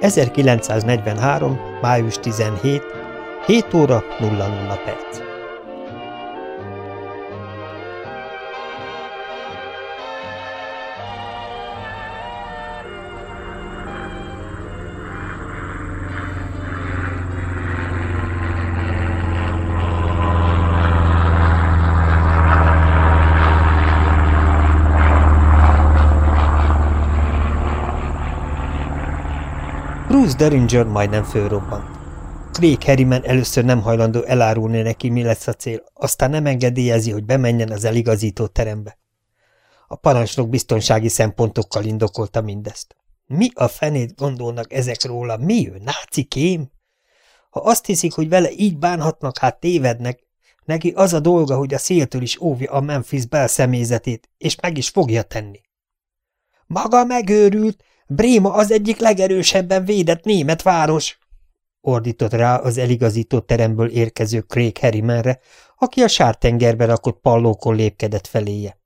1943. május 17. 7 óra 00 perc. Derringer majdnem fölrobbant. Craig Harriman először nem hajlandó elárulni neki, mi lesz a cél, aztán nem engedélyezi, hogy bemenjen az eligazító terembe. A parancsnok biztonsági szempontokkal indokolta mindezt. Mi a fenét gondolnak ezek róla? Mi ő? Náci kém? Ha azt hiszik, hogy vele így bánhatnak, hát tévednek. Neki az a dolga, hogy a széltől is óvja a Memphis belszemézetét, és meg is fogja tenni. Maga megőrült, Bréma az egyik legerősebben védett német város, ordított rá az eligazított teremből érkező Craig Harrimanre, aki a sártengerbe rakott pallókon lépkedett feléje.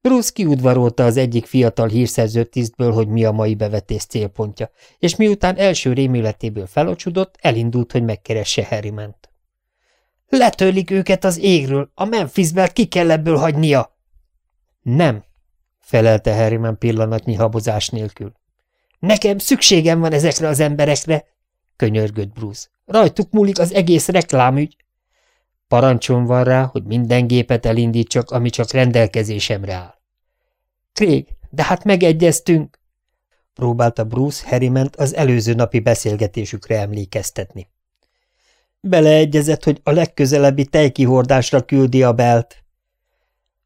Bruce kiudvarolta az egyik fiatal hírszerző tisztből, hogy mi a mai bevetés célpontja, és miután első rémületéből felocsudott, elindult, hogy megkeresse Harrimant. Letörlik őket az égről, a Memphisbelt ki kell ebből hagynia. Nem, felelte Harriman pillanatnyi habozás nélkül. Nekem szükségem van ezekre az emberekre, könyörgött Bruce. Rajtuk múlik az egész reklámügy. Parancsom van rá, hogy minden gépet elindítsak, ami csak rendelkezésemre áll. Craig, de hát megegyeztünk, próbálta Bruce Harriman az előző napi beszélgetésükre emlékeztetni. Beleegyezett, hogy a legközelebbi tejkihordásra küldi a belt.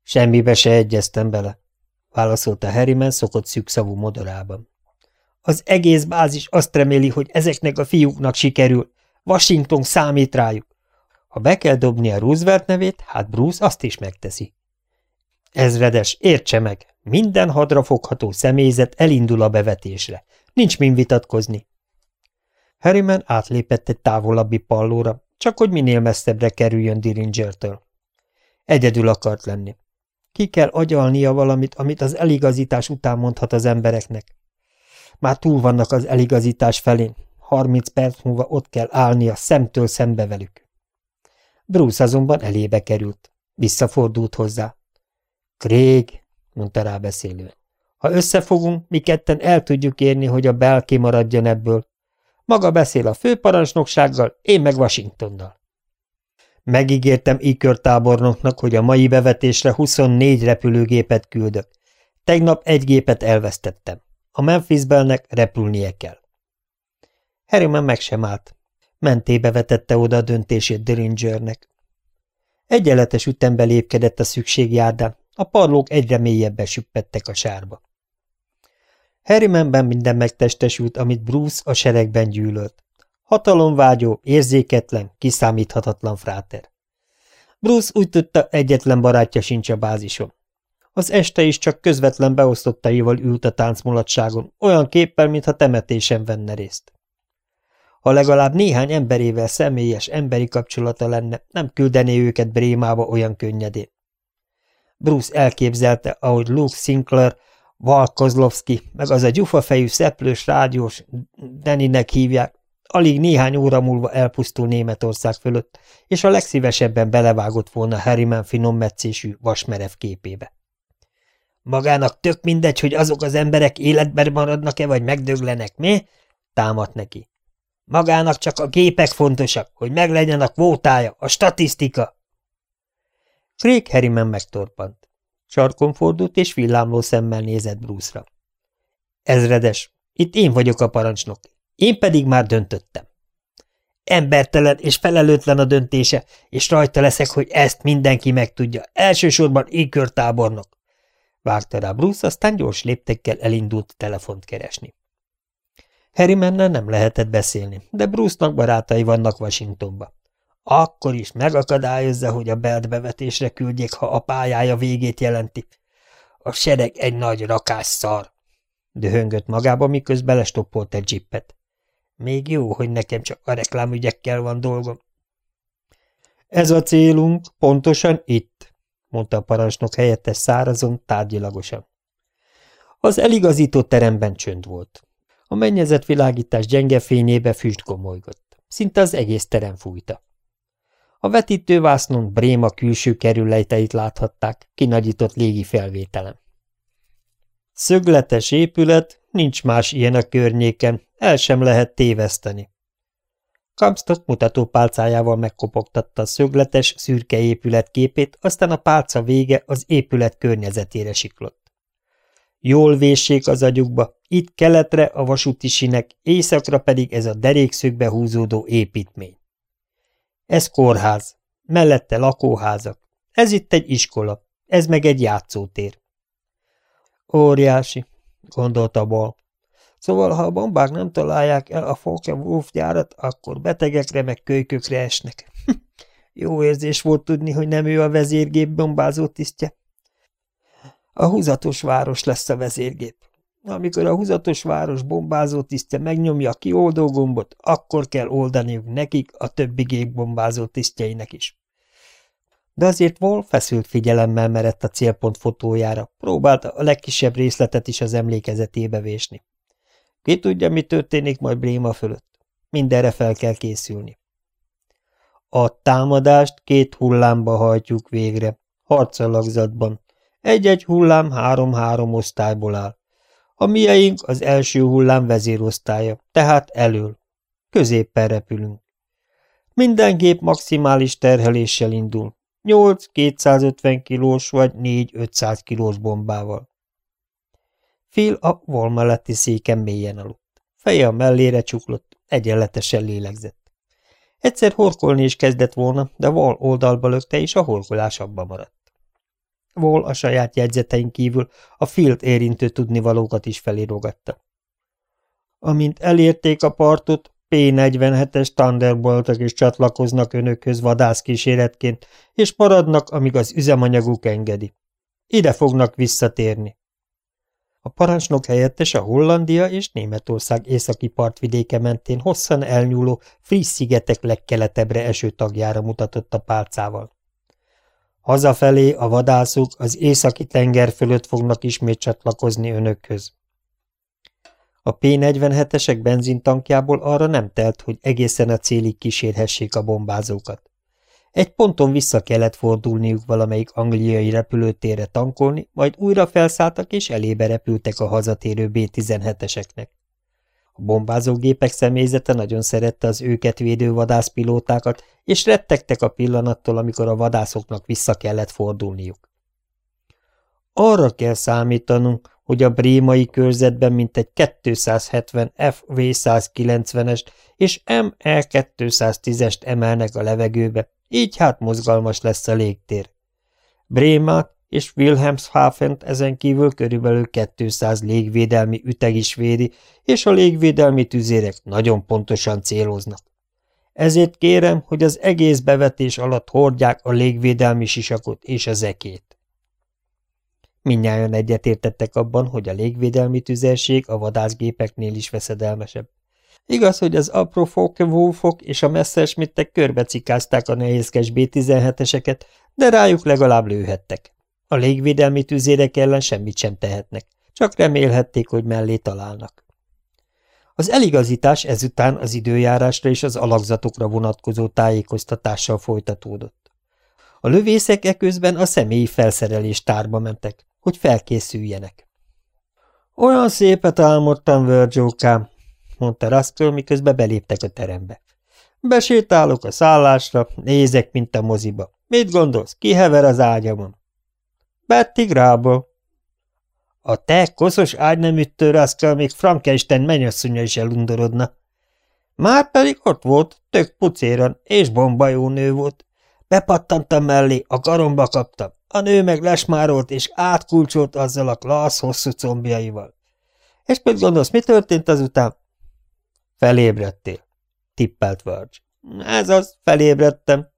Semmibe se egyeztem bele, válaszolta Harriman szokott szűkszavú modorában. Az egész bázis azt reméli, hogy ezeknek a fiúknak sikerül. Washington számít rájuk. Ha be kell dobni a Roosevelt nevét, hát Bruce azt is megteszi. Ezredes, értse meg, minden hadra fogható személyzet elindul a bevetésre. Nincs min vitatkozni. Harriman átlépett egy távolabbi pallóra, csak hogy minél messzebbre kerüljön Diringertől. Egyedül akart lenni. Ki kell agyalnia valamit, amit az eligazítás után mondhat az embereknek. Már túl vannak az eligazítás felén, harminc perc múlva ott kell állnia szemtől szembe velük. Bruce azonban elébe került. Visszafordult hozzá. Craig, mondta rá beszélően. Ha összefogunk, mi ketten el tudjuk érni, hogy a Bell kimaradjon ebből. Maga beszél a főparancsnoksággal, én meg Washingtonnal. Megígértem Ikör tábornoknak, hogy a mai bevetésre 24 repülőgépet küldök. Tegnap egy gépet elvesztettem. A Memphisbelnek repülnie kell. Harriman meg sem állt. Mentébe vetette oda a döntését Dillingernek. Egyenletes ütembe lépkedett a szükségjárdán, a parlók egyre mélyebben süppettek a sárba. Harrimanben minden megtestesült, amit Bruce a seregben gyűlölt. Hatalomvágyó, érzéketlen, kiszámíthatatlan fráter. Bruce úgy tudta, egyetlen barátja sincs a bázison. Az este is csak közvetlen beosztottaival ült a táncmulatságon, olyan képpel, mintha temetésen venne részt. Ha legalább néhány emberével személyes emberi kapcsolata lenne, nem küldené őket Brémába olyan könnyedén. Bruce elképzelte, ahogy Luke Sinclair, Val Kozlovski, meg az a gyufafejű szeplős rádiós, Deninek hívják, alig néhány óra múlva elpusztul Németország fölött, és a legszívesebben belevágott volna Harriman finom meccésű vasmerev képébe. Magának tök mindegy, hogy azok az emberek életben maradnak-e, vagy megdöglenek, mi? Támadt neki. Magának csak a gépek fontosak, hogy meglegyen a kvótája, a statisztika. Craig Harriman megtorpant. Sarkon fordult, és villámló szemmel nézett Bruce-ra. Ezredes, itt én vagyok a parancsnok, én pedig már döntöttem. Embertelen és felelőtlen a döntése, és rajta leszek, hogy ezt mindenki megtudja, elsősorban ékörtábornok. Vágta rá Bruce, aztán gyors léptekkel elindult telefont keresni. Harrymannel nem lehetett beszélni, de Bruce-nak barátai vannak Washingtonba. Akkor is megakadályozza, hogy a belt bevetésre küldjék, ha a pályája végét jelenti. A sereg egy nagy rakás szar. Döhöngött magába, miközben lestoppolt egy jippet. Még jó, hogy nekem csak a reklámügyekkel van dolgom. Ez a célunk, pontosan itt, mondta a parancsnok helyettes szárazon, tárgyilagosan. Az eligazító teremben csönd volt. A mennyezett világítás gyenge fényébe füst gomolygott. Szinte az egész terem fújta. A vetítővásznon Bréma külső kerülejteit láthatták, kinagyított légi felvételem. Szögletes épület, nincs más ilyen a környéken, el sem lehet téveszteni. Kamstok mutatópálcájával megkopogtatta a szögletes, szürke épület képét, aztán a pálca vége az épület környezetére siklott. Jól véssék az agyukba, itt keletre a vasúti sinek, északra pedig ez a derékszögbe húzódó építmény. Ez kórház, mellette lakóházak, ez itt egy iskola, ez meg egy játszótér. Óriási, gondolta Bal. Szóval, ha a bombák nem találják el a Wolf gyárat, akkor betegekre meg kölykökre esnek. Jó érzés volt tudni, hogy nem ő a vezérgép bombázó tisztje. A húzatos város lesz a vezérgép. Amikor a húzatos város bombázó tisztje megnyomja a kioldó gombot, akkor kell oldaniuk nekik, a többi gép bombázó tisztjeinek is. De azért Wolf feszült figyelemmel merett a célpont fotójára, próbálta a legkisebb részletet is az emlékezetébe vésni. Ki tudja, mi történik majd Bréma fölött. Mindenre fel kell készülni. A támadást két hullámba hajtjuk végre, harcalagzatban. Egy-egy hullám három-három osztályból áll. A mieink az első hullám vezérosztálya, tehát elől. Középpen repülünk. Minden gép maximális terheléssel indul. 8-250 kilós vagy 4-500 kilós bombával. Phil a vol melletti széken mélyen aludt. Feje a mellére csuklott, egyenletesen lélegzett. Egyszer horkolni is kezdett volna, de Vol oldalba lökte, és a horkolás abba maradt. Vol a saját jegyzetein kívül a field érintő tudnivalókat is felírogatta. Amint elérték a partot, P-47-es Thunderboltok is csatlakoznak önökhöz vadászkíséretként, és maradnak, amíg az üzemanyaguk engedi. Ide fognak visszatérni. A parancsnok helyettes a Hollandia és Németország északi partvidéke mentén hosszan elnyúló Fríz-szigetek legkeletebbre eső tagjára mutatott a pálcával. Hazafelé a vadászok az északi tenger fölött fognak ismét csatlakozni önökhöz. A P-47-esek benzintankjából arra nem telt, hogy egészen a célig kísérhessék a bombázókat. Egy ponton vissza kellett fordulniuk valamelyik angliai repülőtérre tankolni, majd újra felszálltak és elébe repültek a hazatérő B-17-eseknek. A bombázógépek személyzete nagyon szerette az őket védő vadászpilótákat, és rettegtek a pillanattól, amikor a vadászoknak vissza kellett fordulniuk. Arra kell számítanunk, hogy a brémai körzetben mintegy 270 FV-190-est és ME-210-est emelnek a levegőbe, így hát mozgalmas lesz a légtér. Brémát és Wilhelmshaven ezen kívül körülbelül 200 légvédelmi üteg is védi, és a légvédelmi tüzérek nagyon pontosan céloznak. Ezért kérem, hogy az egész bevetés alatt hordják a légvédelmi sisakot és a zekét. Mindnyájan egyetértettek abban, hogy a légvédelmi tüzérség a vadászgépeknél is veszedelmesebb. Igaz, hogy az apró Focke-Wulfok és a Messerschmittek körbecikázták a nehézkes B-17-eseket, de rájuk legalább lőhettek. A légvédelmi tüzérek ellen semmit sem tehetnek, csak remélhették, hogy mellé találnak. Az eligazítás ezután az időjárásra és az alakzatokra vonatkozó tájékoztatással folytatódott. A lövészek eközben a személyi felszerelés tárba mentek, hogy felkészüljenek. Olyan szépet álmodtam, Virgilkám, mondta Ruskell, miközben beléptek a terembe. Besétálok a szállásra, nézek, mint a moziba. Mit gondolsz, kihever az ágyamon? Betty Grából. A te koszos ágynemüttő Ruskell még Frankenstein mennyasszonya is elundorodna. Már pedig ott volt, tök pucéran, és bombajó nő volt. Bepattantam mellé, a karomba kaptam. A nő meg lesmárolt, és átkulcsolt azzal a klassz hosszú combjaival. És mit gondolsz, mi történt azután? Felébredtél, tippelt Verge. Ez az, felébredtem,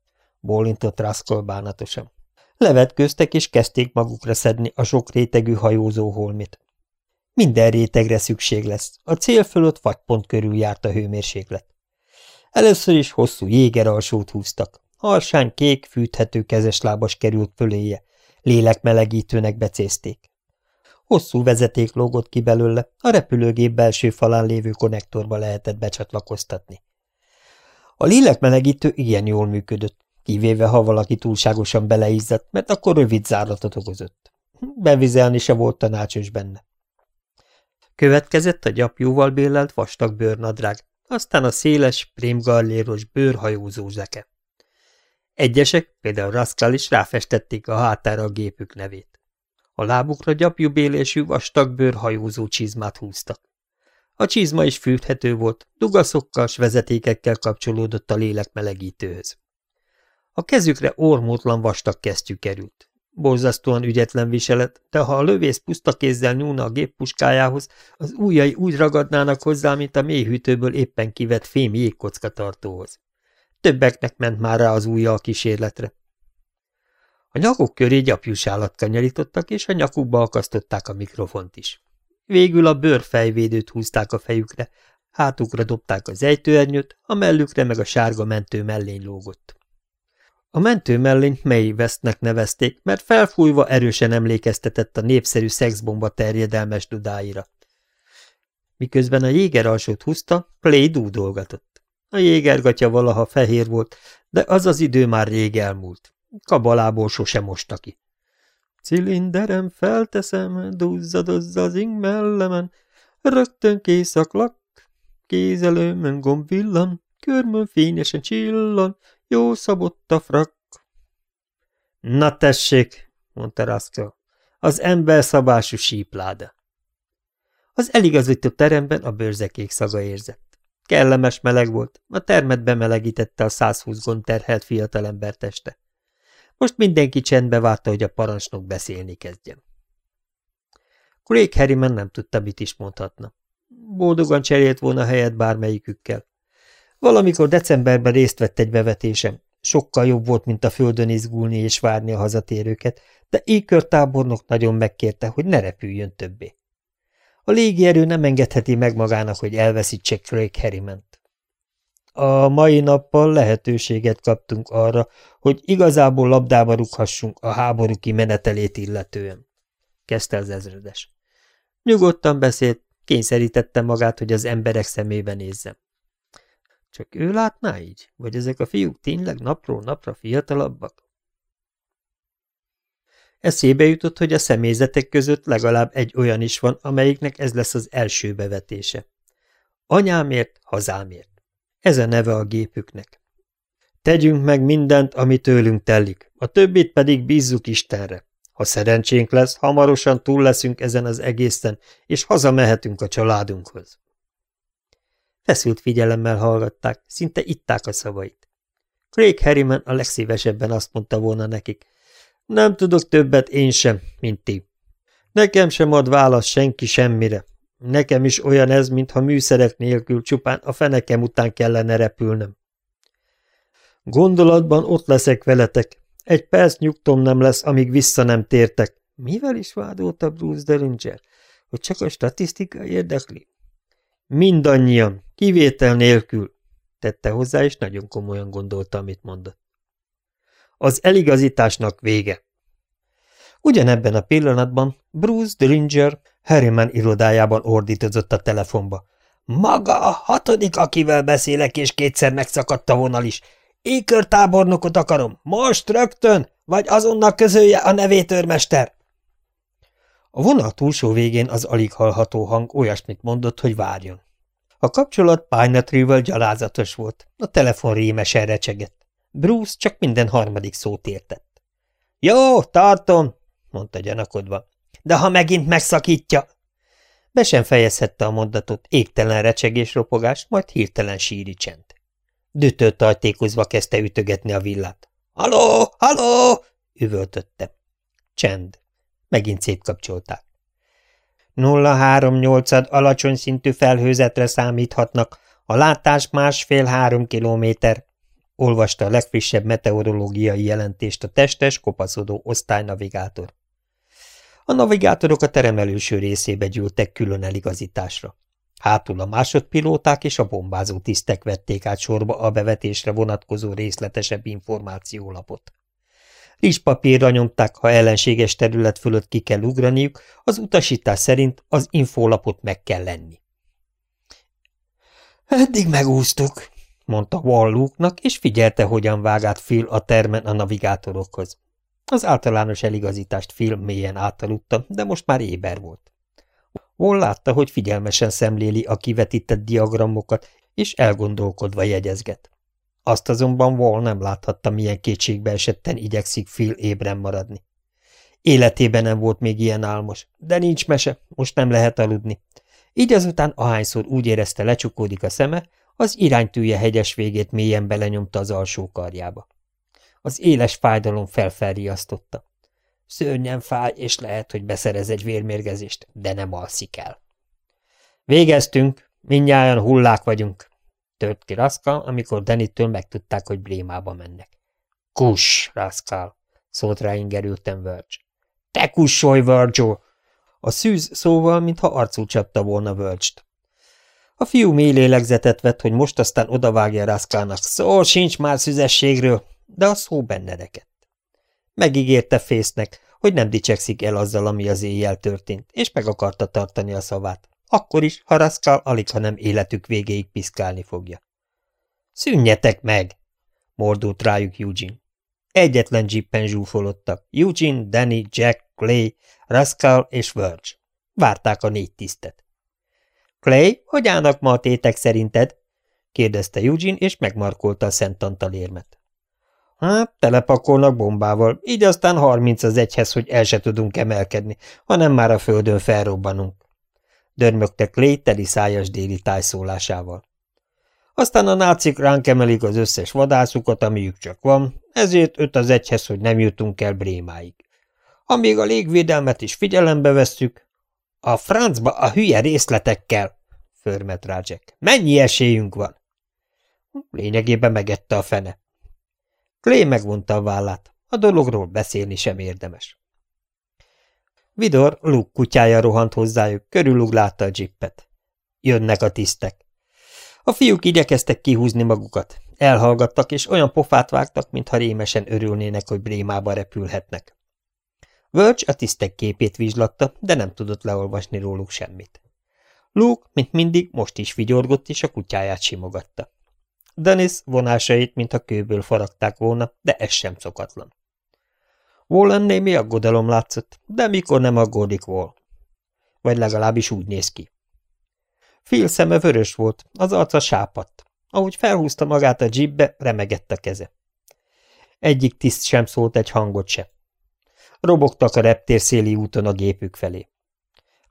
bólintott Raskol bánatosan. Levetköztek és kezdték magukra szedni a sok rétegű hajózó holmit. Minden rétegre szükség lesz, a cél fölött fagypont körül járt a hőmérséklet. Először is hosszú jégeralsót húztak, harsány kék, fűthető kezeslábas került föléje, lélekmelegítőnek becézték. Hosszú vezeték lógott ki belőle, a repülőgép belső falán lévő konnektorba lehetett becsatlakoztatni. A lélekmelegítő ilyen jól működött, kivéve ha valaki túlságosan beleizzadt, mert akkor rövid zárlatot okozott. Bevizelni se volt tanácsos benne. Következett a gyapjúval bélelt vastag bőrnadrág, aztán a széles, prémgalléros bőrhajózó zeke. Egyesek, például Rascal is ráfestették a hátára a gépük nevét. A lábukra gyapjúbélésű vastag bőrhajózó csizmát húztak. A csizma is fűthető volt, dugaszokkal s vezetékekkel kapcsolódott a lélek melegítőhöz. A kezükre ormótlan vastag kesztyű került. Borzasztóan ügyetlen viselet, de ha a lövész puszta kézzel nyúlna a géppuskájához, az ujjai úgy ragadnának hozzá, mint a mélyhűtőből éppen kivett fém jégkocka tartóhoz. Többeknek ment már rá az ujja a kísérletre. A nyakuk köré gyapjúsálat kanyarítottak, és a nyakukba akasztották a mikrofont is. Végül a bőrfejvédőt húzták a fejükre, hátukra dobták az ejtőernyőt, a mellükre meg a sárga mentő mellény lógott. A mentő mellényt May Westnek nevezték, mert felfújva erősen emlékeztetett a népszerű szexbomba terjedelmes dudáira. Miközben a jéger alsót húzta, Clay dúdolgatott. A jégergatya valaha fehér volt, de az az idő már rég elmúlt. Kabalából sose mosta ki. Cilinderem felteszem, duzzadozza az ing mellemen, rögtön készaklak, kézelőmön gomb villan, körmön fényesen csillan, jó szabott a frak. Na tessék, mondta Raskell, az ember szabású sípláda. Az eligazító teremben a bőrzekék szaga érzett. Kellemes meleg volt, a termet bemelegítette a 120 gond terhelt fiatalember teste. Most mindenki csendbe várta, hogy a parancsnok beszélni kezdjen. Craig Harriman nem tudta, mit is mondhatna. Boldogan cserélt volna helyet bármelyikükkel. Valamikor decemberben részt vett egy bevetésem. Sokkal jobb volt, mint a földön izgulni és várni a hazatérőket, de Ékör tábornok nagyon megkérte, hogy ne repüljön többé. A légierő nem engedheti meg magának, hogy elveszítse Craig Harrimant. A mai nappal lehetőséget kaptunk arra, hogy igazából labdába rúghassunk a háború kimenetelét illetően. Kezdte az ezredes. Nyugodtan beszélt, kényszerítette magát, hogy az emberek szemébe nézzem. Csak ő látná így? Vagy ezek a fiúk tényleg napról napra fiatalabbak? Eszébe jutott, hogy a személyzetek között legalább egy olyan is van, amelyiknek ez lesz az első bevetése. Anyámért, hazámért. Ez a neve a gépüknek. Tegyünk meg mindent, ami tőlünk telik, a többit pedig bízzuk Istenre. Ha szerencsénk lesz, hamarosan túl leszünk ezen az egészen, és hazamehetünk a családunkhoz. Feszült figyelemmel hallgatták, szinte itták a szavait. Craig Harriman a legszívesebben azt mondta volna nekik, nem tudok többet én sem, mint ti. Nekem sem ad válasz senki semmire. Nekem is olyan ez, mintha műszerek nélkül csupán a fenekem után kellene repülnöm. Gondolatban ott leszek veletek. Egy perc nyugtom nem lesz, amíg vissza nem tértek. Mivel is vádolta Bruce Derringer? Hogy csak a statisztika érdekli? Mindannyian, kivétel nélkül, tette hozzá, és nagyon komolyan gondolta, amit mondott. Az eligazításnak vége. Ugyanebben a pillanatban Bruce Dringer Harriman irodájában ordítozott a telefonba. Maga a hatodik, akivel beszélek, és kétszer megszakadt a vonal is. Ékör tábornokot akarom, most rögtön, vagy azonnal közölje a nevét, őrmester! A vonal túlsó végén az alig hallható hang olyasmit mondott, hogy várjon. A kapcsolat Pinetree-vel gyalázatos volt, a telefon rémesen recsegett. Bruce csak minden harmadik szót értett. – Jó, tartom! – mondta gyanakodva. – De ha megint megszakítja! Be sem fejezhette a mondatot, égtelen recsegés ropogás, majd hirtelen síri csend. Dütölt tajtékozva kezdte ütögetni a villát. – Haló, haló! – üvöltötte. Csend. Megint szétkapcsolták. 038-ad alacsony szintű felhőzetre számíthatnak, a látás másfél-három kilométer, olvasta a legfrissebb meteorológiai jelentést a testes, kopaszodó osztálynavigátor. A navigátorok a terem előső részébe gyűltek külön eligazításra. Hátul a másodpilóták és a bombázó tisztek vették át sorba a bevetésre vonatkozó részletesebb információlapot. Rizspapírra nyomták, ha ellenséges terület fölött ki kell ugraniuk, az utasítás szerint az infólapot meg kell lenni. Eddig megúsztuk, mondta Walluknak, és figyelte, hogyan vágát Phil a termen a navigátorokhoz. Az általános eligazítást Phil mélyen átaludta, de most már éber volt. Wall látta, hogy figyelmesen szemléli a kivetített diagramokat, és elgondolkodva jegyezget. Azt azonban Wall nem láthatta, milyen kétségbe esetten igyekszik Phil ébren maradni. Életében nem volt még ilyen álmos, de nincs mese, most nem lehet aludni. Így azután ahányszor úgy érezte lecsukódik a szeme, az iránytűje hegyes végét mélyen belenyomta az alsó karjába. Az éles fájdalom felfelriasztotta. Szörnyen fáj, és lehet, hogy beszerez egy vérmérgezést, de nem alszik el. Végeztünk, mindnyájan hullák vagyunk, tört ki Raskal, amikor Denittől megtudták, hogy Brémába mennek. Kus, Raskal, szólt rá ingerülten Verge. Te kussolj, Virgil! A szűz szóval, mintha arcú csapta volna Verge-t. A fiú mély lélegzetet vett, hogy most aztán odavágja Raskalnak. Szó sincs már szüzességről, de a szó benne rekett. Megígérte fésznek, hogy nem dicsekszik el azzal, ami az éjjel történt, és meg akarta tartani a szavát. Akkor is, ha Raskal alig, ha nem életük végéig piszkálni fogja. Szűnjetek meg! mordult rájuk Eugene. Egyetlen jeepen zsúfolottak. Eugene, Danny, Jack, Clay, Raskal és Verge. Várták a négy tisztet. Clay, hogy állnak ma a tétek szerinted? kérdezte Eugene, és megmarkolta a Szent Antal érmet. Hát, telepakolnak bombával, így aztán harminc az egyhez, hogy el se tudunk emelkedni, hanem már a földön felrobbanunk. Dörmögte Clay teli szájas déli tájszólásával. Aztán a nácik ránk emelik az összes vadászukat, amiük csak van, ezért öt az egyhez, hogy nem jutunk el Brémáig. Amíg a légvédelmet is figyelembe vesszük, a francba a hülye részletekkel, förmet rá Jack. Mennyi esélyünk van? Lényegében megette a fene. Clay megvonta a vállát. A dologról beszélni sem érdemes. Vidor Luke kutyája rohant hozzájuk, körüluglátta a jippet. Jönnek a tisztek. A fiúk igyekeztek kihúzni magukat. Elhallgattak, és olyan pofát vágtak, mintha rémesen örülnének, hogy Brémába repülhetnek. Verge a tisztek képét vizslatta, de nem tudott leolvasni róluk semmit. Luke, mint mindig, most is vigyorgott, és a kutyáját simogatta. Dennis vonásait, mintha kőből faragták volna, de ez sem szokatlan. Wallen némi aggodalom látszott, de mikor nem aggódik Wall? Vagy legalábbis úgy néz ki. Phil szeme vörös volt, az arca sápadt. Ahogy felhúzta magát a jeepbe, remegett a keze. Egyik tiszt sem szólt egy hangot se. Robogtak a reptér széli úton a gépük felé.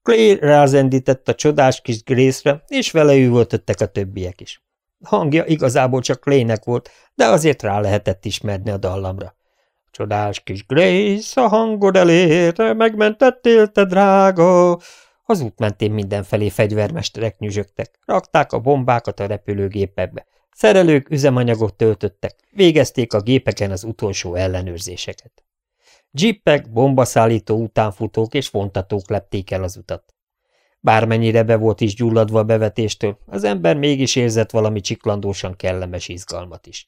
Clay rázendített a csodás kis Grace-re, és vele üvöltöttek a többiek is. Hangja igazából csak Claynek volt, de azért rá lehetett ismerni a dallamra. Csodás kis Grace, a hangod elérte, megmentettél te drága. Az út mentén mindenfelé fegyvermesterek nyüzsögtek, rakták a bombákat a repülőgépekbe. Szerelők üzemanyagot töltöttek, végezték a gépeken az utolsó ellenőrzéseket. Jeepek, bombaszállító utánfutók és vontatók lepték el az utat. Bármennyire be volt is gyulladva a bevetéstől, az ember mégis érzett valami csiklandósan kellemes izgalmat is.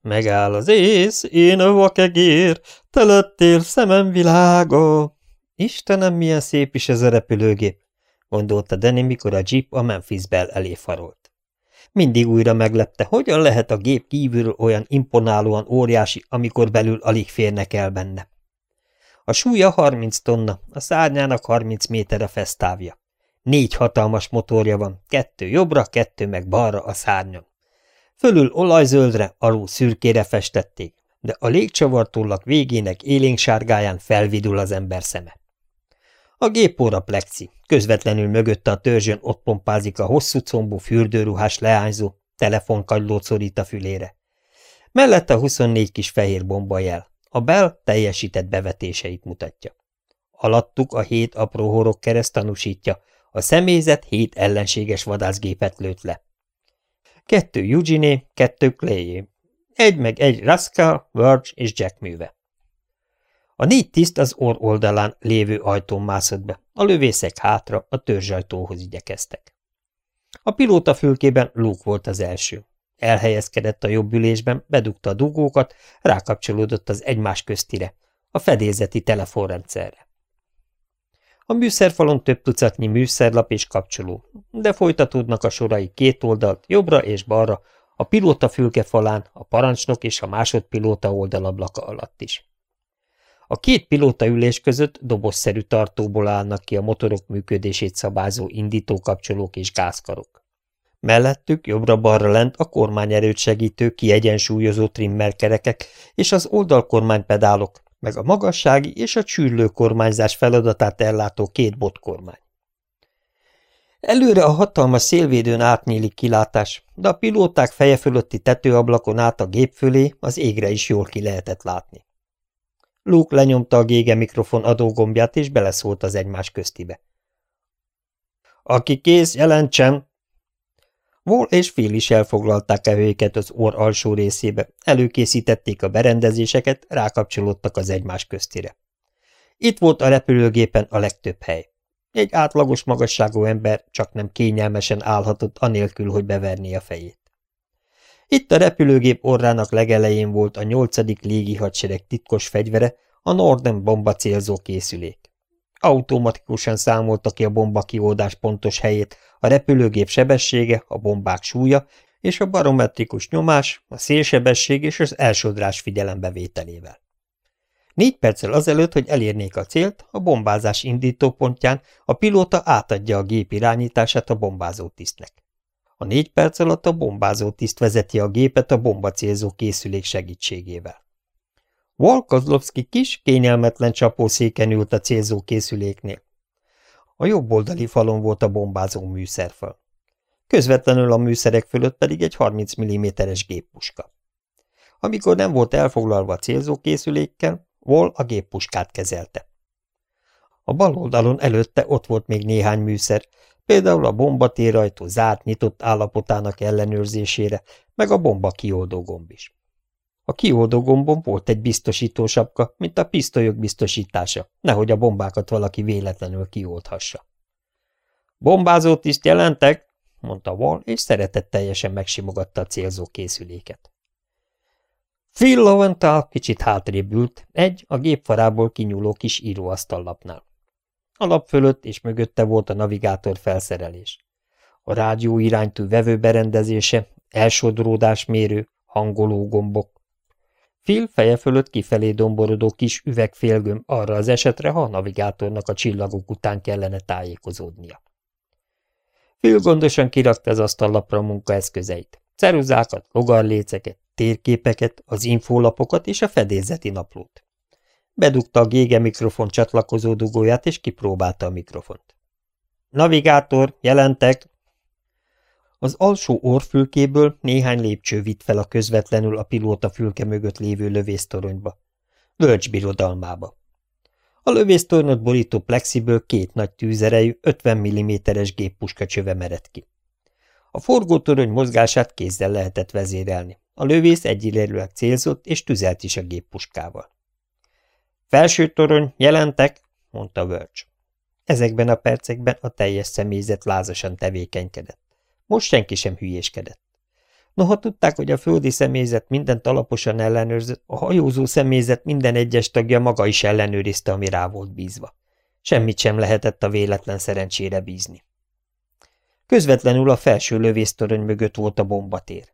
Megáll az ész, én a vakegér, te lettél szemem világa. Istenem, milyen szép is ez a repülőgép, gondolta Danny, mikor a jeep a Memphis Bell elé farolt. Mindig újra meglepte, hogyan lehet a gép kívülről olyan imponálóan óriási, amikor belül alig férnek el benne. A súlya 30 tonna, a szárnyának 30 méter a fesztávja. Négy hatalmas motorja van, kettő jobbra, kettő meg balra a szárnyon. Fölül olajzöldre, alul szürkére festették, de a légcsavartóllak végének élénksárgáján felvidul az ember szeme. A gépóra plexi, közvetlenül mögötte a törzsön ott pompázik a hosszú combú fürdőruhás leányzó, telefonkagylót szorít a fülére. Mellette a 24 kis fehér jel. A bel teljesített bevetéseit mutatja. Alattuk a hét apró horog kereszt tanúsítja, a személyzet hét ellenséges vadászgépet lőtt le. Kettő Eugene, kettő Clayé. Egy meg egy Rascal, Verge és Jack műve. A négy tiszt az orr oldalán lévő ajtón mászott be, a lövészek hátra, a törzsajtóhoz igyekeztek. A pilóta fülkében Luke volt az első. Elhelyezkedett a jobb ülésben, bedugta a dugókat, rákapcsolódott az egymás köztire, a fedélzeti telefonrendszerre. A műszerfalon több tucatnyi műszerlap és kapcsoló, de folytatódnak a sorai két oldalt, jobbra és balra, a pilóta fülke falán, a parancsnok és a másodpilóta oldalablaka alatt is. A két pilóta ülés között dobozszerű tartóból állnak ki a motorok működését szabázó indítókapcsolók és gázkarok. Mellettük jobbra-balra lent a kormányerőt segítő kiegyensúlyozó trimmerkerekek és az oldalkormánypedálok, meg a magassági és a csűrlő kormányzás feladatát ellátó két botkormány. Előre a hatalmas szélvédőn átnyílik kilátás, de a pilóták feje fölötti tetőablakon át a gép fölé az égre is jól ki lehetett látni. Luke lenyomta a gége mikrofon adógombját, és beleszólt az egymás köztibe. Aki kész, jelentsen! Vol és Phil is elfoglalták evőket az orr alsó részébe, előkészítették a berendezéseket, rákapcsolódtak az egymás köztire. Itt volt a repülőgépen a legtöbb hely. Egy átlagos magasságú ember csak nem kényelmesen állhatott anélkül, hogy beverné a fejét. Itt a repülőgép orrának legelején volt a nyolcadik légihadsereg titkos fegyvere, a Norden bomba célzó készülék. Automatikusan számolta ki a bomba kioldás pontos helyét, a repülőgép sebessége, a bombák súlya és a barometrikus nyomás, a szélsebesség és az elsodrás figyelembevételével. Négy perccel azelőtt, hogy elérnék a célt, a bombázás indítópontján a pilóta átadja a gép irányítását a bombázó tisztnek. A négy perc alatt a bombázó tiszt vezeti a gépet a bombacélzó készülék segítségével. Wal Kozlovski kis, kényelmetlen csapószéken ült a célzó készüléknél. A jobb oldali falon volt a bombázó műszerfal. Közvetlenül a műszerek fölött pedig egy 30 mm-es géppuska. Amikor nem volt elfoglalva a célzó készülékkel, Wall a géppuskát kezelte. A bal oldalon előtte ott volt még néhány műszer, például a bombatérajtó zárt nyitott állapotának ellenőrzésére, meg a bomba kioldó gomb is. A kioldó gombon volt egy biztosítósapka, mint a pisztolyok biztosítása, nehogy a bombákat valaki véletlenül kioldhassa. Bombázó tiszt jelentek, mondta Wall, és szeretetteljesen megsimogatta a célzó készüléket. Phil Lowenthal kicsit hátrébb ült, egy a gépfarából kinyúló kis íróasztallapnál. A lap fölött és mögötte volt a navigátor felszerelés. A rádió iránytű vevőberendezése, elsodródásmérő, hangoló gombok. Phil feje fölött kifelé domborodó kis üvegfélgöm arra az esetre, ha a navigátornak a csillagok után kellene tájékozódnia. Phil gondosan kirakta az asztallapra a munkaeszközeit, ceruzákat, logarléceket, térképeket, az infólapokat és a fedélzeti naplót. Bedugta a gége mikrofon csatlakozó dugóját, és kipróbálta a mikrofont. Navigátor, jelentek! Az alsó orfülkéből néhány lépcső vitt fel a közvetlenül a pilóta fülke mögött lévő lövésztoronyba. Völcs birodalmába. A lövésztornyot borító plexiből két nagy tűzerejű, 50 mm-es géppuska csöve mered ki. A forgótorony mozgását kézzel lehetett vezérelni. A lövész egyirérőleg célzott, és tüzelt is a géppuskával. Felső torony, jelentek, mondta Vörcs. Ezekben a percekben a teljes személyzet lázasan tevékenykedett. Most senki sem hülyéskedett. Noha tudták, hogy a földi személyzet mindent alaposan ellenőrzött, a hajózó személyzet minden egyes tagja maga is ellenőrizte, ami rá volt bízva. Semmit sem lehetett a véletlen szerencsére bízni. Közvetlenül a felső lövésztorony mögött volt a bombatér.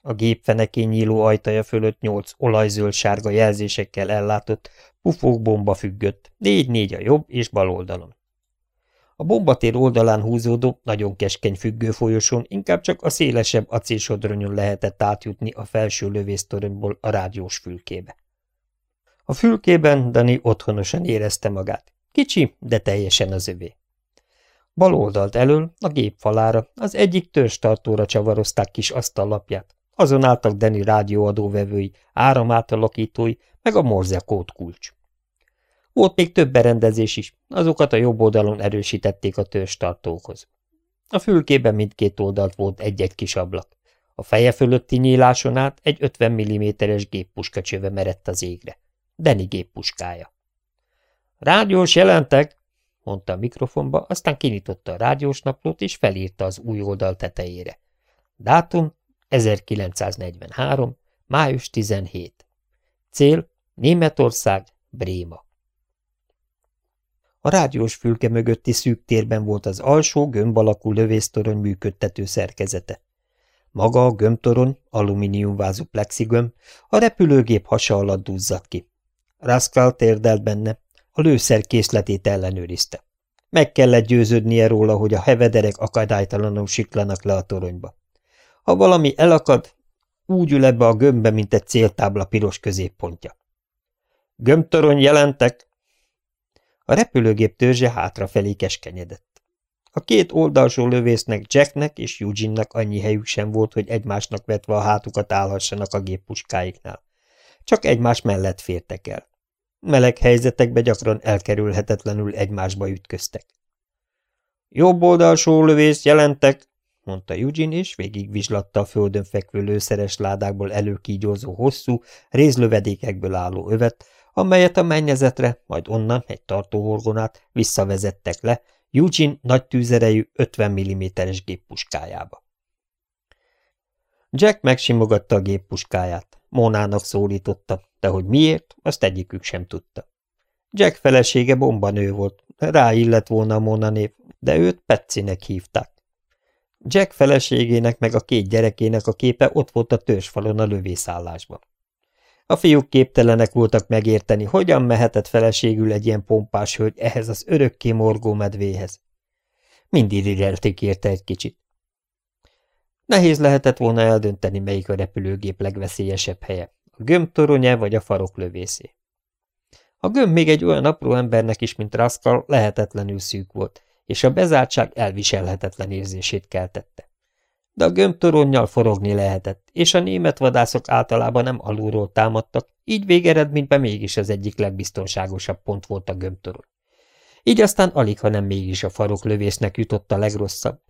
A gép fenekén nyíló ajtaja fölött nyolc olajzöld-sárga jelzésekkel ellátott, pufók bomba függött, négy-négy a jobb és bal oldalon. A bombatér oldalán húzódó, nagyon keskeny függő folyosón inkább csak a szélesebb acélsodronyon lehetett átjutni a felső lövésztoronyból a rádiós fülkébe. A fülkében Dani otthonosan érezte magát. Kicsi, de teljesen az övé. Bal oldalt elől, a gép falára, az egyik törzstartóra csavarozták kis asztallapját. Azon álltak Dani rádióadóvevői, áramátalakítói, meg a Morze kulcs. Volt még több berendezés is, azokat a jobb oldalon erősítették a törzstartókhoz. A fülkében mindkét oldalt volt egy-egy kis ablak. A feje fölötti nyíláson át egy 50 mm-es géppuskacsöve merett az égre. Deni géppuskája. Rádiós jelentek, mondta a mikrofonba, aztán kinyitotta a rádiós naplót és felírta az új oldal tetejére. Dátum 1943. május 17. Cél Németország, Bréma. A rádiós fülke mögötti szűk térben volt az alsó gömb alakú lövésztorony működtető szerkezete. Maga a gömbtorony, alumíniumvázú plexigömb, a repülőgép hasa alatt duzzadt ki. Raskal térdelt benne, a lőszer készletét ellenőrizte. Meg kellett győződnie róla, hogy a hevederek akadálytalanul siklanak le a toronyba. Ha valami elakad, úgy ül ebbe a gömbbe, mint egy céltábla piros középpontja. Gömbtorony jelentek! A repülőgép törzse hátrafelé keskenyedett. A két oldalsó lövésznek, Jacknek és Eugene-nak annyi helyük sem volt, hogy egymásnak vetve a hátukat állhassanak a géppuskáiknál. Csak egymás mellett fértek el. Meleg helyzetekbe gyakran elkerülhetetlenül egymásba ütköztek. Jobb oldalsó lövész jelentek, mondta Eugene, és végigvizslatta a földön fekvő lőszeres ládákból előkígyózó hosszú, rézlövedékekből álló övet, amelyet a mennyezetre, majd onnan egy tartóhorgonát visszavezettek le Eugene nagy tűzerejű 50 mm-es géppuskájába. Jack megsimogatta a géppuskáját. Mónának szólította, de hogy miért, azt egyikük sem tudta. Jack felesége bombanő volt, ráillett volna a Mona név, de őt Petszinek hívták. Jack feleségének meg a két gyerekének a képe ott volt a törzsfalon a lövészállásban. A fiúk képtelenek voltak megérteni, hogyan mehetett feleségül egy ilyen pompás hölgy ehhez az örökké morgó medvéhez. Mindig irigyelték érte egy kicsit. Nehéz lehetett volna eldönteni, melyik a repülőgép legveszélyesebb helye, a gömbtoronye vagy a faroklövészé. A gömb még egy olyan apró embernek is, mint Raskal, lehetetlenül szűk volt, és a bezártság elviselhetetlen érzését keltette. De a gömbtoronnyal forogni lehetett, és a német vadászok általában nem alulról támadtak, így végeredményben mégis az egyik legbiztonságosabb pont volt a gömbtorony. Így aztán alig, ha nem mégis a faroklövésznek jutott a legrosszabb.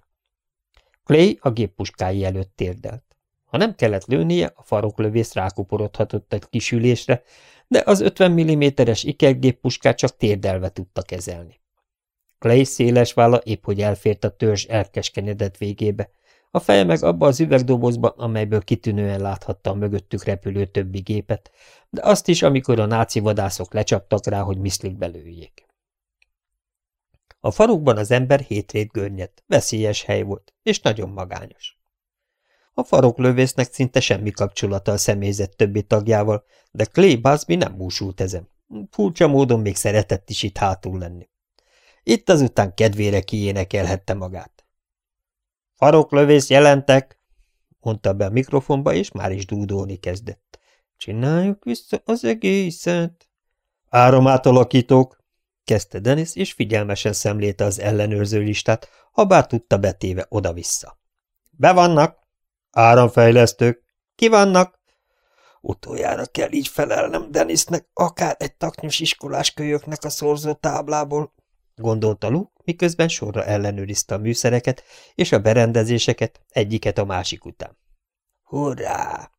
Clay a géppuskái előtt térdelt. Ha nem kellett lőnie, a faroklövész rákuporodhatott egy kisülésre, de az 50 mm-es ikergéppuskát csak térdelve tudta kezelni. Clay széles válla épp hogy elfért a törzs elkeskenyedett végébe, a feje meg abba az üvegdobozba, amelyből kitűnően láthatta a mögöttük repülő többi gépet, de azt is, amikor a náci vadászok lecsaptak rá, hogy miszlik belőjék. A farokban az ember hétrét görnyedt, veszélyes hely volt, és nagyon magányos. A faroklövésznek szinte semmi kapcsolata a személyzet többi tagjával, de Clay Busby nem búsult ezen. Furcsa módon még szeretett is itt hátul lenni. Itt azután kedvére kiénekelhette magát. Faroklövész jelentek, mondta be a mikrofonba, és már is dúdolni kezdett. Csináljuk vissza az egészet. Áramátalakítók, kezdte Dennis, és figyelmesen szemlélte az ellenőrző listát, ha bár tudta betéve oda-vissza. Be vannak. Áramfejlesztők. Ki vannak? Utoljára kell így felelnem Denisnek, akár egy taknyos iskolás kölyöknek a szorzó táblából, gondolta Luke, miközben sorra ellenőrizte a műszereket és a berendezéseket egyiket a másik után. Hurrá!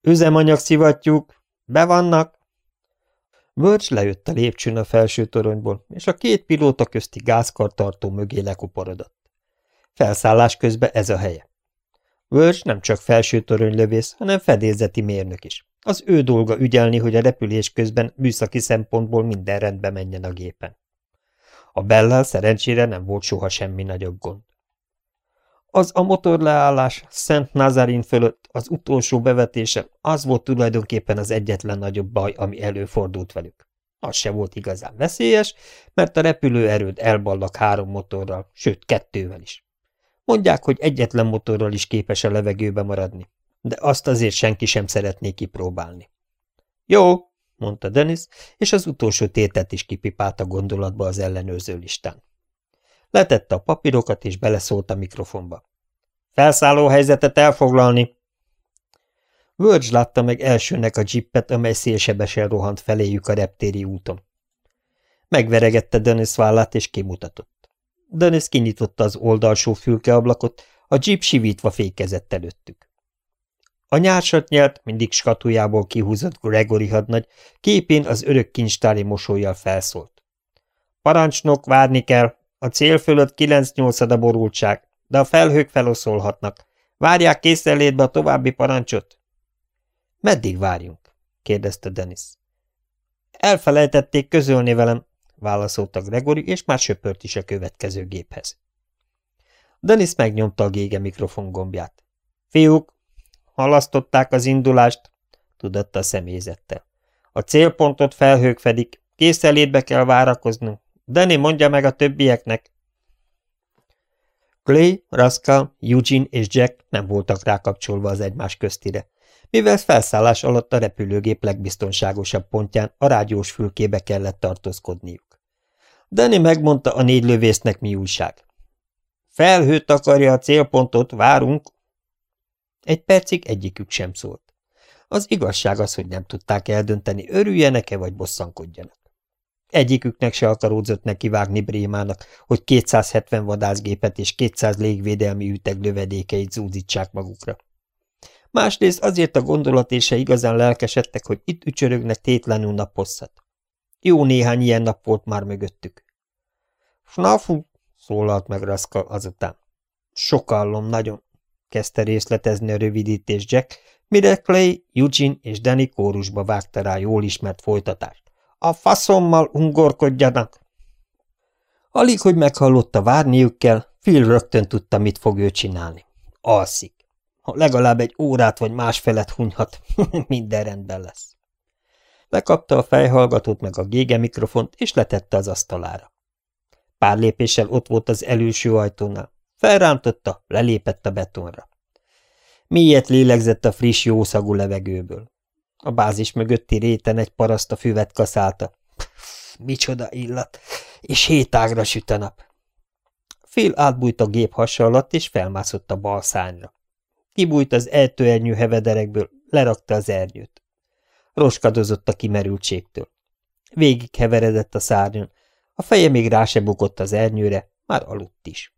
Üzemanyag szivattyúk! Be vannak! Birch lejött a lépcsőn a felső toronyból, és a két pilóta közti gázkartartó mögé lekuporodott. Felszállás közben ez a helye. Birch nem csak felső toronylövész, hanem fedélzeti mérnök is. Az ő dolga ügyelni, hogy a repülés közben műszaki szempontból minden rendbe menjen a gépen. A Bellel szerencsére nem volt soha semmi nagyobb gond. Az a motorleállás Szent Nazarin fölött az utolsó bevetése az volt tulajdonképpen az egyetlen nagyobb baj, ami előfordult velük. Az se volt igazán veszélyes, mert a repülőerőd elballak három motorral, sőt kettővel is. Mondják, hogy egyetlen motorral is képes a levegőbe maradni, de azt azért senki sem szeretné kipróbálni. Jó, mondta Dennis, és az utolsó tétet is kipipált a gondolatba az ellenőrző listán. Letette a papírokat, és beleszólt a mikrofonba. Felszálló helyzetet elfoglalni! Verge látta meg elsőnek a jippet, amely szélsebesen rohant feléjük a reptéri úton. Megveregette Dennis vállát, és kimutatott. Dennis kinyitotta az oldalsó fülkeablakot, a jeep sivítva fékezett előttük. A nyársat nyelt, mindig skatujából kihúzott Gregory hadnagy, képén az örök kincstári mosolyjal felszólt. Parancsnok, várni kell, a cél fölött kilenc nyolcada borultság, de a felhők feloszolhatnak. Várják készenlétbe a további parancsot? Meddig várjunk? kérdezte Dennis. Elfelejtették közölni velem, válaszolta Gregory, és már söpört is a következő géphez. Dennis megnyomta a gége mikrofon gombját. Fiúk, halasztották az indulást, tudatta a személyzettel. A célpontot felhők fedik, készelétbe kell várakoznunk. Danny mondja meg a többieknek. Clay, Rascal, Eugene és Jack nem voltak rákapcsolva az egymás köztire, mivel felszállás alatt a repülőgép legbiztonságosabb pontján a rádiós fülkébe kellett tartózkodniuk. Danny megmondta a négy lövésznek mi újság. Felhőt akarja a célpontot, várunk. Egy percig egyikük sem szólt. Az igazság az, hogy nem tudták eldönteni, örüljenek-e vagy bosszankodjanak. Egyiküknek se akaródzott neki vágni Brémának, hogy 270 vadászgépet és 200 légvédelmi üteg lövedékeit zúzítsák magukra. Másrészt azért a gondolatése igazán lelkesedtek, hogy itt ücsörögnek tétlenül naposszat. Jó néhány ilyen nap volt már mögöttük. Snafu, szólalt meg Raszka azután. Sokallom nagyon, kezdte részletezni a rövidítés Jack, mire Clay, Eugene és Danny kórusba vágta rá jól ismert folytatást. A faszommal ungorkodjanak! Alig, hogy meghallotta várniuk kell, Phil rögtön tudta, mit fog ő csinálni. Alszik. Ha legalább egy órát vagy másfelet hunyhat, minden rendben lesz. Lekapta a fejhallgatót meg a gége mikrofont, és letette az asztalára. Pár lépéssel ott volt az előső ajtónál. Felrántotta, lelépett a betonra. Mélyet lélegzett a friss, jószagú levegőből. A bázis mögötti réten egy paraszt a füvet kaszálta. Pff, micsoda illat! És hétágra süt a nap. Fél átbújt a gép hasa alatt, és felmászott a bal szányra. Kibújt az eltőernyő hevederekből, lerakta az ernyőt. Roskadozott a kimerültségtől. Végig heveredett a szárnyon, a feje még rá se bukott az ernyőre, már aludt is.